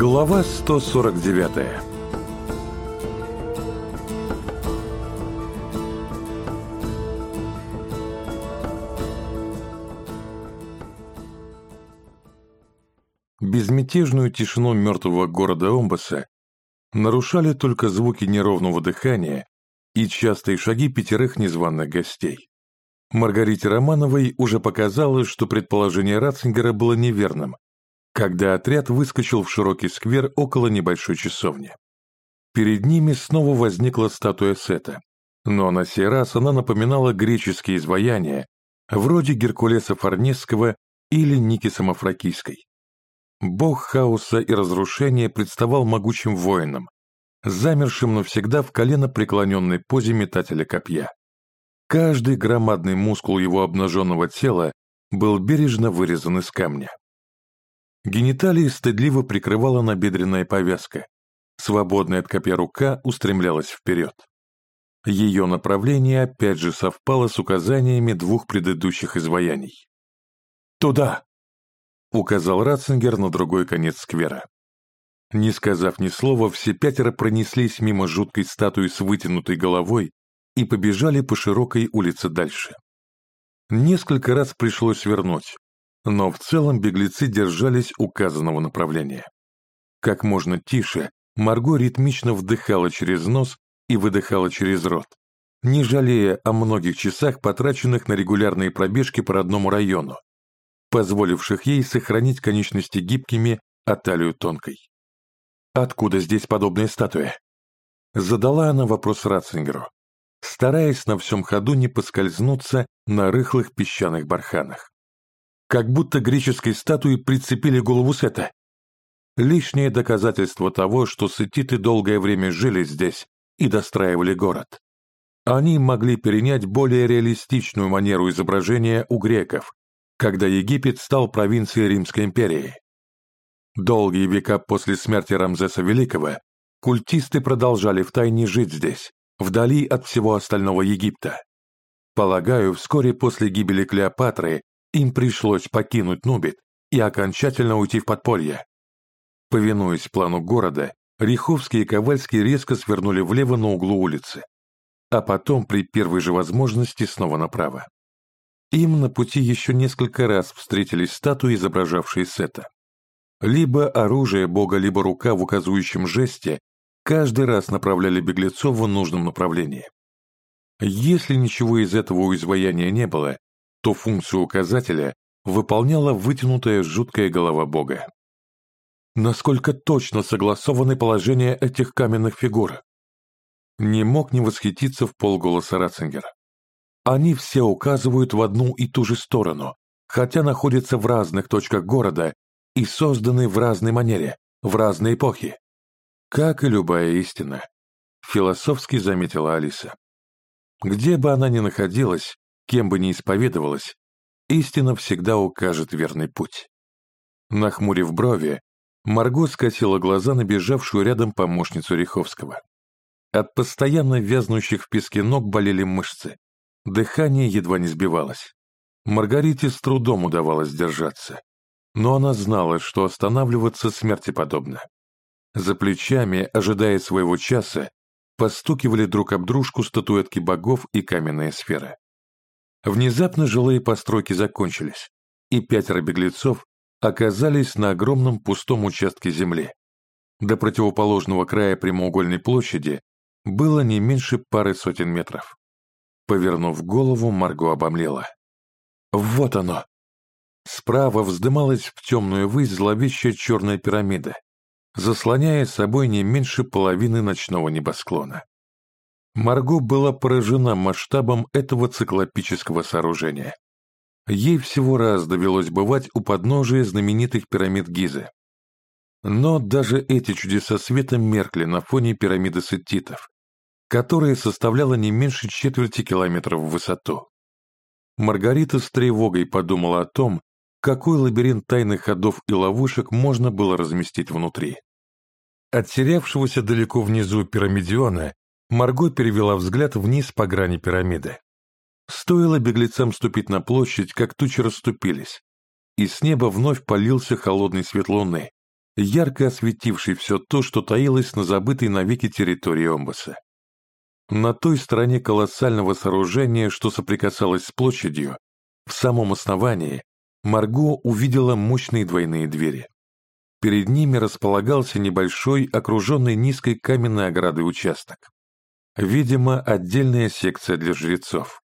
Глава 149 Безмятежную тишину мертвого города Омбаса нарушали только звуки неровного дыхания и частые шаги пятерых незваных гостей. Маргарите Романовой уже показалось, что предположение Ратцингера было неверным, когда отряд выскочил в широкий сквер около небольшой часовни. Перед ними снова возникла статуя Сета, но на сей раз она напоминала греческие изваяния, вроде Геркулеса Форнесского или Ники Самофракийской. Бог хаоса и разрушения представал могучим воином, замершим навсегда в колено преклоненной позе метателя копья. Каждый громадный мускул его обнаженного тела был бережно вырезан из камня. Гениталии стыдливо прикрывала набедренная повязка. Свободная от копья рука устремлялась вперед. Ее направление опять же совпало с указаниями двух предыдущих изваяний. «Туда!» — указал Ратцингер на другой конец сквера. Не сказав ни слова, все пятеро пронеслись мимо жуткой статуи с вытянутой головой и побежали по широкой улице дальше. Несколько раз пришлось вернуть, но в целом беглецы держались указанного направления. Как можно тише, Марго ритмично вдыхала через нос и выдыхала через рот, не жалея о многих часах, потраченных на регулярные пробежки по родному району, позволивших ей сохранить конечности гибкими, а талию тонкой. «Откуда здесь подобная статуя?» Задала она вопрос Ратцингеру, стараясь на всем ходу не поскользнуться на рыхлых песчаных барханах как будто греческой статуи прицепили голову Сета. Лишнее доказательство того, что сетиты долгое время жили здесь и достраивали город. Они могли перенять более реалистичную манеру изображения у греков, когда Египет стал провинцией Римской империи. Долгие века после смерти Рамзеса Великого культисты продолжали втайне жить здесь, вдали от всего остального Египта. Полагаю, вскоре после гибели Клеопатры им пришлось покинуть Нубит и окончательно уйти в подполье. Повинуясь плану города, Риховский и Ковальский резко свернули влево на углу улицы, а потом при первой же возможности снова направо. Им на пути еще несколько раз встретились статуи, изображавшие Сета. Либо оружие бога, либо рука в указывающем жесте каждый раз направляли беглецов в нужном направлении. Если ничего из этого у изваяния не было, то функцию указателя выполняла вытянутая жуткая голова бога. Насколько точно согласованы положения этих каменных фигур? Не мог не восхититься в полголоса Ратцингер. Они все указывают в одну и ту же сторону, хотя находятся в разных точках города и созданы в разной манере, в разные эпохи. Как и любая истина, философски заметила Алиса. Где бы она ни находилась, Кем бы ни исповедовалась, истина всегда укажет верный путь. Нахмурив брови, Марго скосила глаза на бежавшую рядом помощницу Риховского. От постоянно вязнущих в песке ног болели мышцы. Дыхание едва не сбивалось. Маргарите с трудом удавалось держаться. Но она знала, что останавливаться смерти подобно. За плечами, ожидая своего часа, постукивали друг об дружку статуэтки богов и каменная сфера. Внезапно жилые постройки закончились, и пятеро беглецов оказались на огромном пустом участке земли. До противоположного края прямоугольной площади было не меньше пары сотен метров. Повернув голову, Марго обомлела. Вот оно! Справа вздымалась в темную высь зловещая черная пирамида, заслоняя собой не меньше половины ночного небосклона. Марго была поражена масштабом этого циклопического сооружения. Ей всего раз довелось бывать у подножия знаменитых пирамид Гизы. Но даже эти чудеса света меркли на фоне пирамиды сеттитов, которая составляла не меньше четверти километра в высоту. Маргарита с тревогой подумала о том, какой лабиринт тайных ходов и ловушек можно было разместить внутри. От терявшегося далеко внизу пирамидиона Марго перевела взгляд вниз по грани пирамиды. Стоило беглецам ступить на площадь, как тучи расступились, и с неба вновь полился холодный свет луны, ярко осветивший все то, что таилось на забытой навеки территории Омбаса. На той стороне колоссального сооружения, что соприкасалось с площадью, в самом основании, Марго увидела мощные двойные двери. Перед ними располагался небольшой, окруженный низкой каменной оградой участок. Видимо, отдельная секция для жрецов.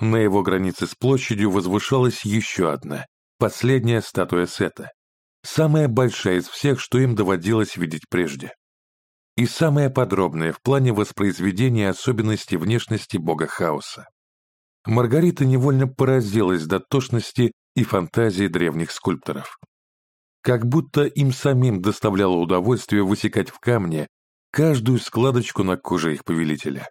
На его границе с площадью возвышалась еще одна, последняя статуя Сета, самая большая из всех, что им доводилось видеть прежде и самое подробное в плане воспроизведения особенностей внешности бога хаоса. Маргарита невольно поразилась дотошности и фантазии древних скульпторов. Как будто им самим доставляло удовольствие высекать в камне каждую складочку на коже их повелителя.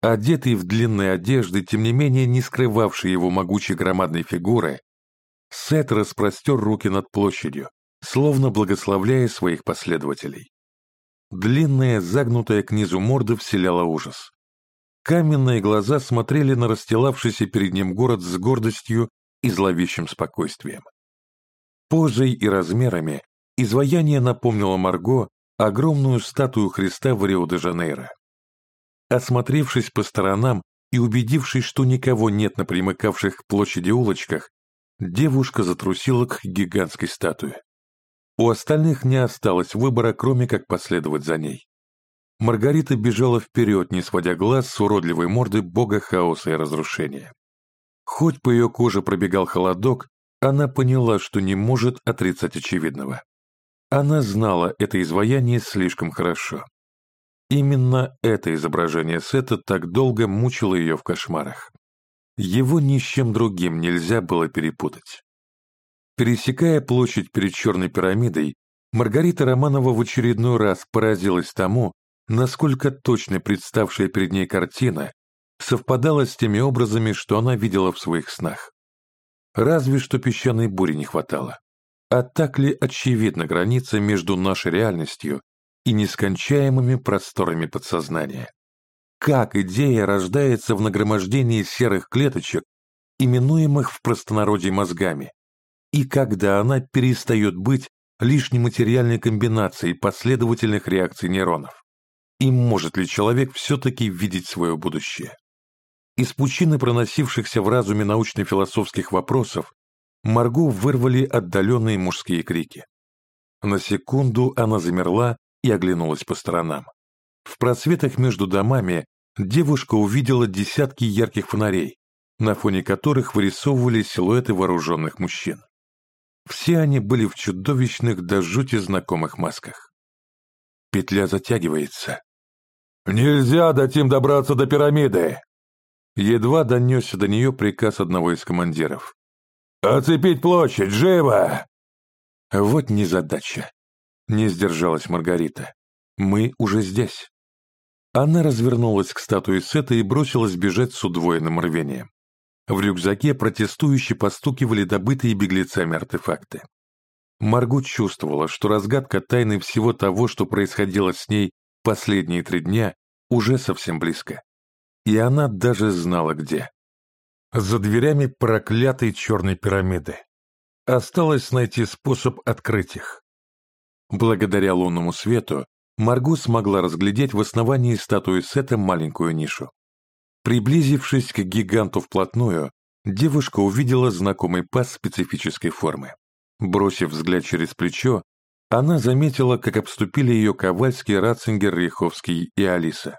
Одетый в длинные одежды, тем не менее не скрывавший его могучей громадной фигуры, Сет распростер руки над площадью, словно благословляя своих последователей. Длинная, загнутая к низу морда вселяла ужас. Каменные глаза смотрели на расстилавшийся перед ним город с гордостью и зловещим спокойствием. Позой и размерами изваяние напомнило Марго огромную статую Христа в Рио-де-Жанейро. Осмотревшись по сторонам и убедившись, что никого нет на примыкавших к площади улочках, девушка затрусила к гигантской статуе. У остальных не осталось выбора, кроме как последовать за ней. Маргарита бежала вперед, не сводя глаз с уродливой морды бога хаоса и разрушения. Хоть по ее коже пробегал холодок, она поняла, что не может отрицать очевидного. Она знала это изваяние слишком хорошо. Именно это изображение Сета так долго мучило ее в кошмарах. Его ни с чем другим нельзя было перепутать. Пересекая площадь перед Черной пирамидой, Маргарита Романова в очередной раз поразилась тому, насколько точно представшая перед ней картина совпадала с теми образами, что она видела в своих снах. Разве что песчаной бури не хватало. А так ли очевидна граница между нашей реальностью и нескончаемыми просторами подсознания? Как идея рождается в нагромождении серых клеточек, именуемых в простонародье мозгами, и когда она перестает быть лишней материальной комбинацией последовательных реакций нейронов. И может ли человек все-таки видеть свое будущее? Из пучины проносившихся в разуме научно-философских вопросов Марго вырвали отдаленные мужские крики. На секунду она замерла и оглянулась по сторонам. В просветах между домами девушка увидела десятки ярких фонарей, на фоне которых вырисовывались силуэты вооруженных мужчин. Все они были в чудовищных до жути знакомых масках. Петля затягивается. «Нельзя дать им добраться до пирамиды!» Едва донесся до нее приказ одного из командиров. «Оцепить площадь! Живо!» Вот незадача. Не сдержалась Маргарита. «Мы уже здесь». Она развернулась к статуе Сета и бросилась бежать с удвоенным рвением. В рюкзаке протестующие постукивали добытые беглецами артефакты. Марго чувствовала, что разгадка тайны всего того, что происходило с ней последние три дня, уже совсем близко. И она даже знала, где. За дверями проклятой черной пирамиды. Осталось найти способ открыть их. Благодаря лунному свету Марго смогла разглядеть в основании статуи Сета маленькую нишу. Приблизившись к гиганту вплотную, девушка увидела знакомый паз специфической формы. Бросив взгляд через плечо, она заметила, как обступили ее Ковальский, Ратцингер, Риховский и Алиса.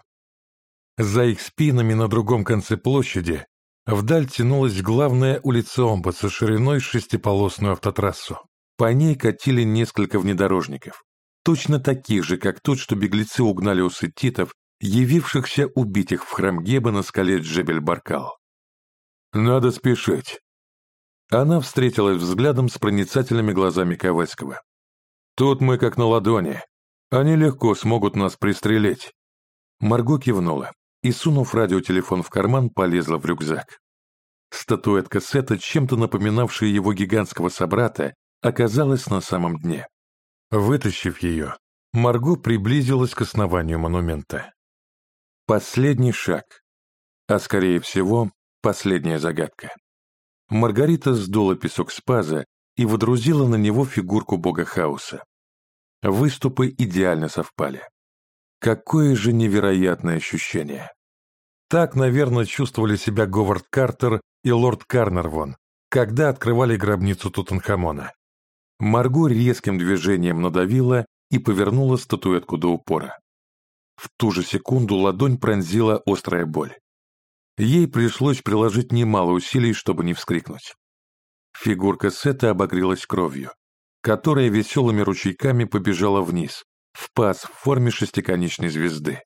За их спинами на другом конце площади вдаль тянулась главная улица Омба со шириной шестиполосную автотрассу. По ней катили несколько внедорожников, точно таких же, как тот, что беглецы угнали у сетитов явившихся убить их в храм Геба на скале Джебель-Баркал. «Надо спешить». Она встретилась взглядом с проницательными глазами Ковальского. «Тут мы как на ладони. Они легко смогут нас пристрелить». Марго кивнула и, сунув радиотелефон в карман, полезла в рюкзак. Статуэтка Сета, чем-то напоминавшая его гигантского собрата, оказалась на самом дне. Вытащив ее, Марго приблизилась к основанию монумента. Последний шаг. А скорее всего, последняя загадка. Маргарита сдула песок с паза и водрузила на него фигурку бога хаоса. Выступы идеально совпали. Какое же невероятное ощущение! Так, наверное, чувствовали себя Говард Картер и лорд Карнервон, когда открывали гробницу Тутанхамона. Марго резким движением надавила и повернула статуэтку до упора. В ту же секунду ладонь пронзила острая боль. Ей пришлось приложить немало усилий, чтобы не вскрикнуть. Фигурка Сета обогрелась кровью, которая веселыми ручейками побежала вниз, в паз в форме шестиконечной звезды.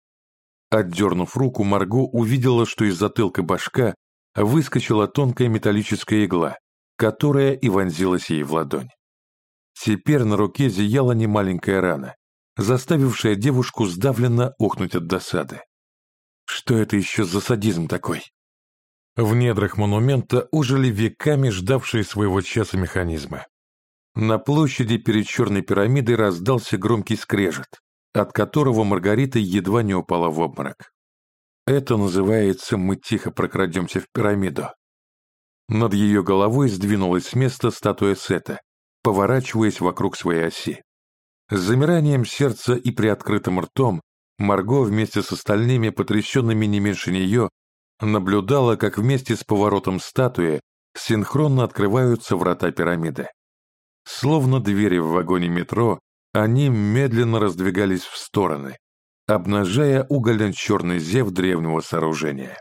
Отдернув руку, Марго увидела, что из затылка башка выскочила тонкая металлическая игла, которая и вонзилась ей в ладонь. Теперь на руке зияла немаленькая рана, заставившая девушку сдавленно охнуть от досады. Что это еще за садизм такой? В недрах монумента ужили веками ждавшие своего часа механизмы. На площади перед черной пирамидой раздался громкий скрежет, от которого Маргарита едва не упала в обморок. Это называется «мы тихо прокрадемся в пирамиду». Над ее головой сдвинулась с места статуя Сета, поворачиваясь вокруг своей оси. С замиранием сердца и приоткрытым ртом Марго вместе с остальными, потрясенными не меньше нее, наблюдала, как вместе с поворотом статуи синхронно открываются врата пирамиды. Словно двери в вагоне метро, они медленно раздвигались в стороны, обнажая угольно-черный зев древнего сооружения.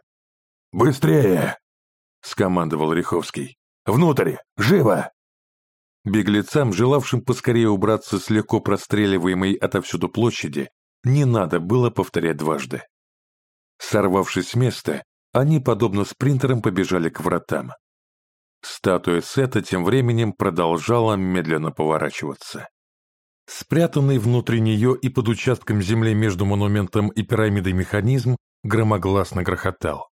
«Быстрее!» — скомандовал Риховский. «Внутрь! Живо!» Беглецам, желавшим поскорее убраться с легко простреливаемой отовсюду площади, не надо было повторять дважды. Сорвавшись с места, они, подобно спринтерам, побежали к вратам. Статуя Сета тем временем продолжала медленно поворачиваться. Спрятанный внутри нее и под участком земли между монументом и пирамидой механизм громогласно грохотал.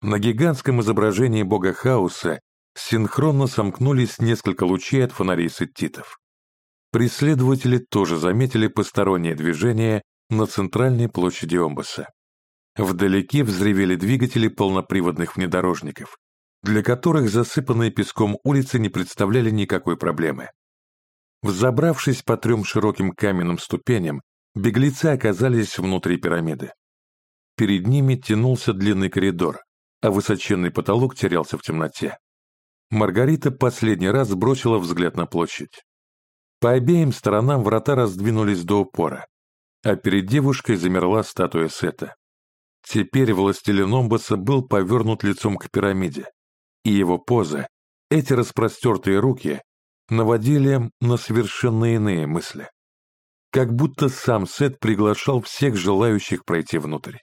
На гигантском изображении бога хаоса синхронно сомкнулись несколько лучей от фонарей сеттитов. Преследователи тоже заметили постороннее движение на центральной площади Омбаса. Вдалеке взревели двигатели полноприводных внедорожников, для которых засыпанные песком улицы не представляли никакой проблемы. Взобравшись по трем широким каменным ступеням, беглецы оказались внутри пирамиды. Перед ними тянулся длинный коридор, а высоченный потолок терялся в темноте. Маргарита последний раз бросила взгляд на площадь. По обеим сторонам врата раздвинулись до упора, а перед девушкой замерла статуя Сета. Теперь властелин Омбаса был повернут лицом к пирамиде, и его поза, эти распростертые руки, наводили на совершенно иные мысли. Как будто сам Сет приглашал всех желающих пройти внутрь.